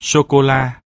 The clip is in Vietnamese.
sô cô la